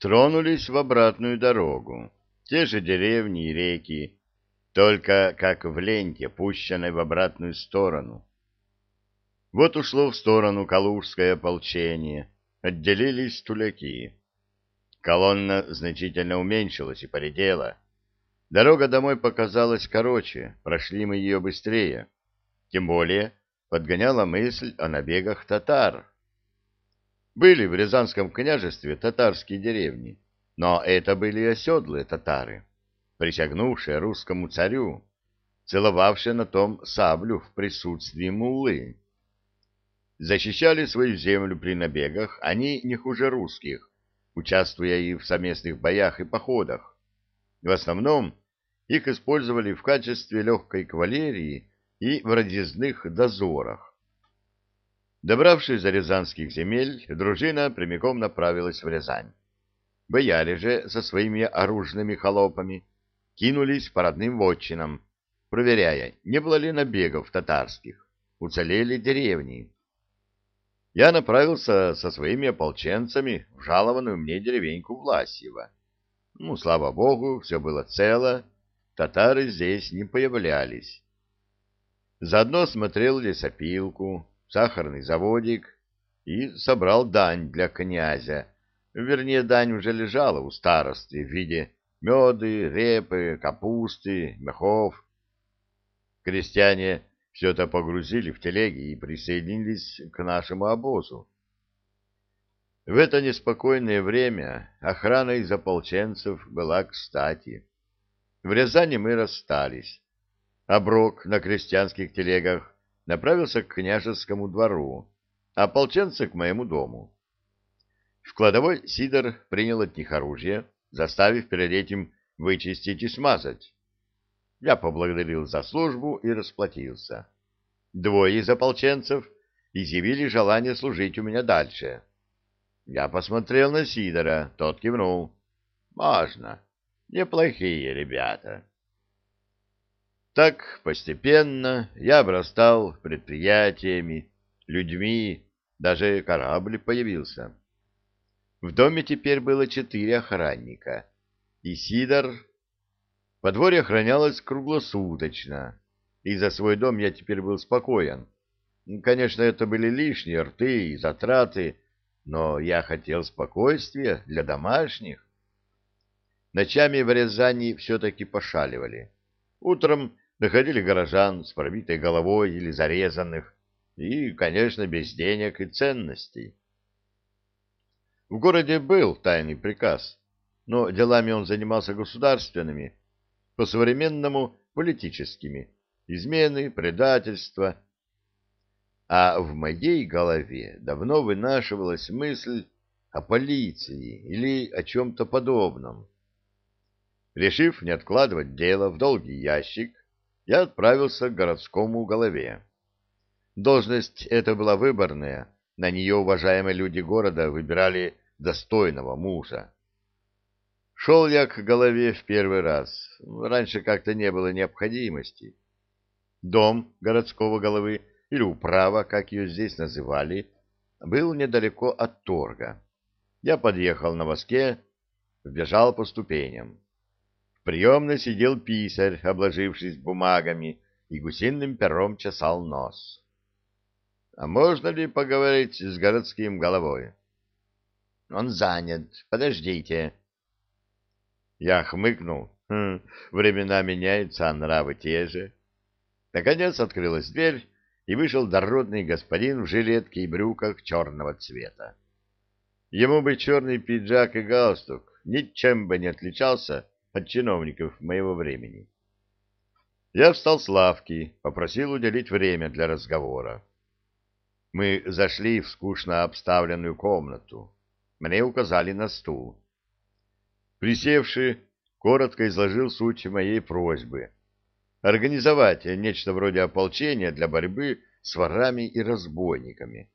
Тронулись в обратную дорогу. Те же деревни и реки, только как в ленте, пущенной в обратную сторону. Вот ушло в сторону Калужское ополчение, отделились туляки. Колонна значительно уменьшилась и поредела. Дорога домой показалась короче, прошли мы ее быстрее. Тем более подгоняла мысль о набегах татар. Были в Рязанском княжестве татарские деревни, но это были оседлые татары, присягнувшие русскому царю, целовавшие на том саблю в присутствии муллы. Защищали свою землю при набегах они не хуже русских, участвуя и в совместных боях и походах. В основном их использовали в качестве легкой кавалерии и в разъездных дозорах. Добравшись до рязанских земель, дружина прямиком направилась в Рязань. Бояре же со своими оружными холопами кинулись по родным вотчинам, проверяя, не было ли набегов татарских, уцелели деревни. Я направился со своими ополченцами в жалованную мне деревеньку Власьева. Ну, слава богу, все было цело, татары здесь не появлялись. Заодно смотрел лесопилку, сахарный заводик и собрал дань для князя. Вернее, дань уже лежала у старости в виде меды, репы, капусты, мехов. Крестьяне все это погрузили в телеги и присоединились к нашему обозу. В это неспокойное время охрана из ополченцев была кстати. В Рязани мы расстались. Оброк на крестьянских телегах направился к княжескому двору, а ополченцы к моему дому. В кладовой Сидор принял от них оружие, заставив перед этим вычистить и смазать. Я поблагодарил за службу и расплатился. Двое из ополченцев изъявили желание служить у меня дальше. Я посмотрел на Сидора, тот кивнул. «Можно. Неплохие ребята». Так постепенно я обрастал предприятиями, людьми, даже корабль появился. В доме теперь было четыре охранника, и Сидор... Подворье охранялось круглосуточно, и за свой дом я теперь был спокоен. Конечно, это были лишние рты и затраты, но я хотел спокойствия для домашних. Ночами в Рязани все-таки пошаливали. Утром находили горожан с пробитой головой или зарезанных, и, конечно, без денег и ценностей. В городе был тайный приказ, но делами он занимался государственными, по-современному политическими, измены, предательства. А в моей голове давно вынашивалась мысль о полиции или о чем-то подобном. Решив не откладывать дело в долгий ящик, я отправился к городскому голове. Должность эта была выборная, на нее уважаемые люди города выбирали достойного мужа. Шел я к голове в первый раз, раньше как-то не было необходимости. Дом городского головы, или управа, как ее здесь называли, был недалеко от торга. Я подъехал на воске, вбежал по ступеням. В приемной сидел писарь, обложившись бумагами, и гусиным пером чесал нос. — А можно ли поговорить с городским головой? — Он занят. Подождите. Я хмыкнул. Хм, времена меняются, а нравы те же. Наконец открылась дверь, и вышел дородный господин в жилетке и брюках черного цвета. Ему бы черный пиджак и галстук, ничем бы не отличался от чиновников моего времени. Я встал с лавки, попросил уделить время для разговора. Мы зашли в скучно обставленную комнату. Мне указали на стул. Присевший, коротко изложил суть моей просьбы. Организовать нечто вроде ополчения для борьбы с ворами и разбойниками.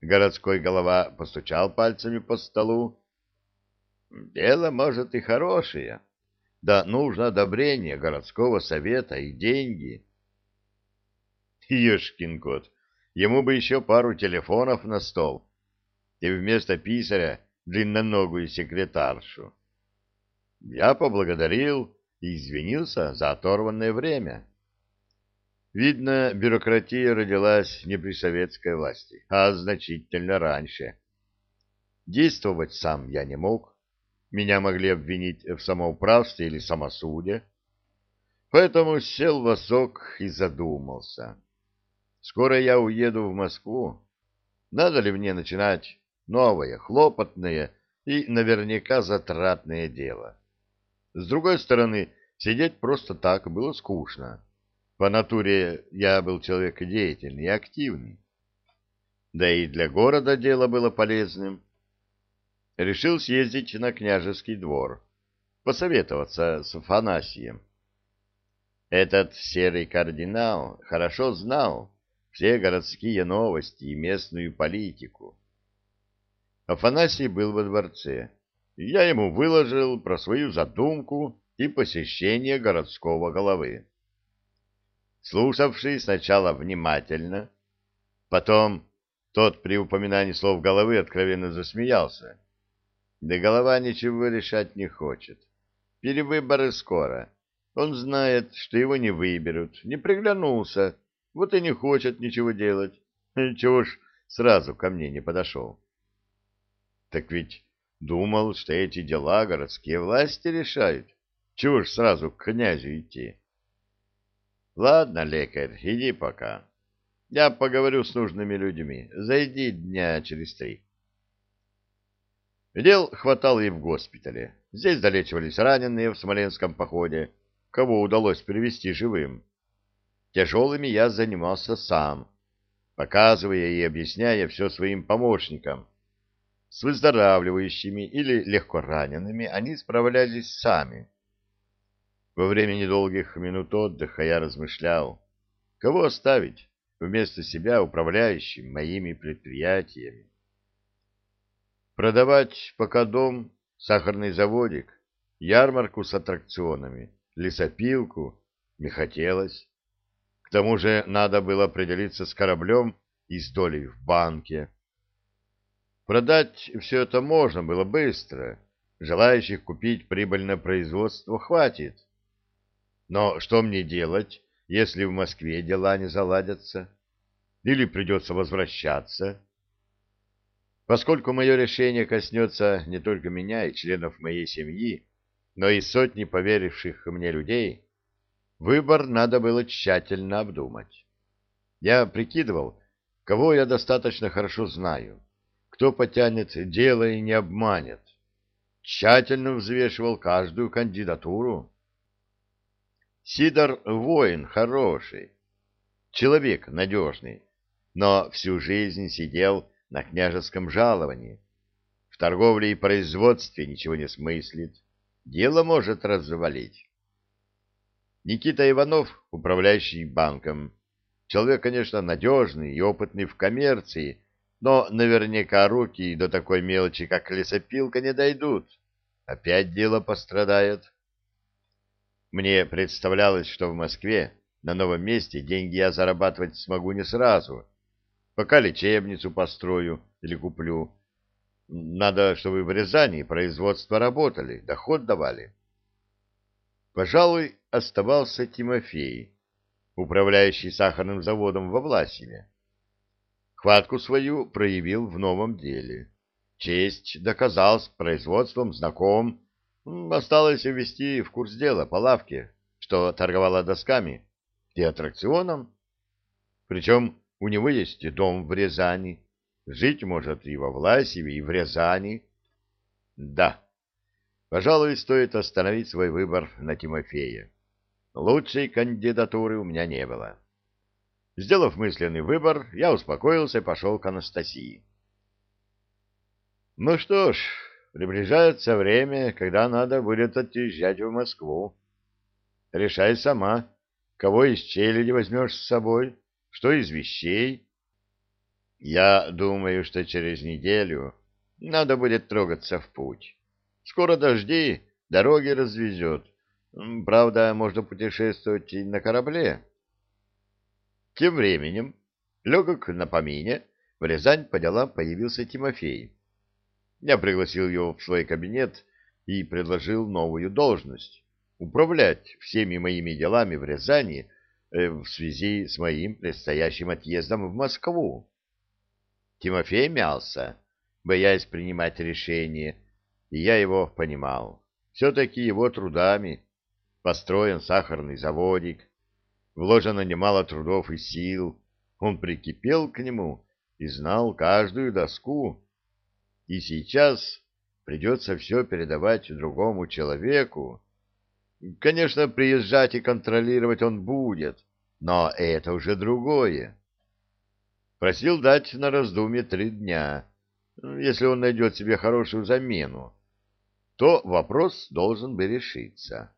Городской голова постучал пальцами по столу, Дело, может, и хорошее. Да нужно одобрение городского совета и деньги. Ешкин кот, ему бы еще пару телефонов на стол. И вместо писаря длинноногую секретаршу. Я поблагодарил и извинился за оторванное время. Видно, бюрократия родилась не при советской власти, а значительно раньше. Действовать сам я не мог. Меня могли обвинить в самоуправстве или самосуде. Поэтому сел в осок и задумался. Скоро я уеду в Москву. Надо ли мне начинать новое, хлопотное и наверняка затратное дело? С другой стороны, сидеть просто так было скучно. По натуре я был человек деятельный и активный. Да и для города дело было полезным. Решил съездить на княжеский двор, посоветоваться с Фанасием. Этот серый кардинал хорошо знал все городские новости и местную политику. Афанасий был во дворце. Я ему выложил про свою задумку и посещение городского головы слушавший сначала внимательно, потом тот при упоминании слов головы откровенно засмеялся. Да голова ничего решать не хочет. Перевыборы скоро. Он знает, что его не выберут, не приглянулся, вот и не хочет ничего делать. Чего ж сразу ко мне не подошел? Так ведь думал, что эти дела городские власти решают. Чего ж сразу к князю идти? Ладно, лекарь, иди пока. Я поговорю с нужными людьми. Зайди дня через три. Дел хватало и в госпитале. Здесь залечивались раненые в Смоленском походе, кого удалось привести живым. Тяжелыми я занимался сам, показывая и объясняя все своим помощникам. С выздоравливающими или легко ранеными они справлялись сами. Во время недолгих минут отдыха я размышлял, кого оставить вместо себя управляющим моими предприятиями. Продавать пока дом, сахарный заводик, ярмарку с аттракционами, лесопилку не хотелось. К тому же надо было определиться с кораблем и с долей в банке. Продать все это можно было быстро. Желающих купить прибыльное производство хватит. Но что мне делать, если в Москве дела не заладятся? Или придется возвращаться? Поскольку мое решение коснется не только меня и членов моей семьи, но и сотни поверивших мне людей, выбор надо было тщательно обдумать. Я прикидывал, кого я достаточно хорошо знаю, кто потянет дело и не обманет. Тщательно взвешивал каждую кандидатуру Сидор воин хороший, человек надежный, но всю жизнь сидел на княжеском жаловании. В торговле и производстве ничего не смыслит, дело может развалить. Никита Иванов, управляющий банком, человек, конечно, надежный и опытный в коммерции, но наверняка руки до такой мелочи, как лесопилка, не дойдут. Опять дело пострадает. Мне представлялось, что в Москве, на новом месте, деньги я зарабатывать смогу не сразу. Пока лечебницу построю или куплю. Надо, чтобы в Рязани производство работали, доход давали. Пожалуй, оставался Тимофей, управляющий сахарным заводом во Власеве. Хватку свою проявил в новом деле. Честь доказал с производством знаком, Осталось ввести в курс дела по лавке, что торговала досками, и аттракционом. Причем у него есть дом в Рязани, жить может и во Власеве, и в Рязани. Да, пожалуй, стоит остановить свой выбор на Тимофея. Лучшей кандидатуры у меня не было. Сделав мысленный выбор, я успокоился и пошел к Анастасии. Ну что ж, Приближается время, когда надо будет отъезжать в Москву. Решай сама, кого из челяди возьмешь с собой, что из вещей. Я думаю, что через неделю надо будет трогаться в путь. Скоро дожди, дороги развезет. Правда, можно путешествовать и на корабле. Тем временем, легок на помине, в Рязань по делам появился Тимофей. Я пригласил его в свой кабинет и предложил новую должность — управлять всеми моими делами в Рязани в связи с моим предстоящим отъездом в Москву. Тимофей мялся, боясь принимать решение, и я его понимал. Все-таки его трудами построен сахарный заводик, вложено немало трудов и сил, он прикипел к нему и знал каждую доску. И сейчас придется все передавать другому человеку. Конечно, приезжать и контролировать он будет, но это уже другое. Просил дать на раздумье три дня. Если он найдет себе хорошую замену, то вопрос должен бы решиться.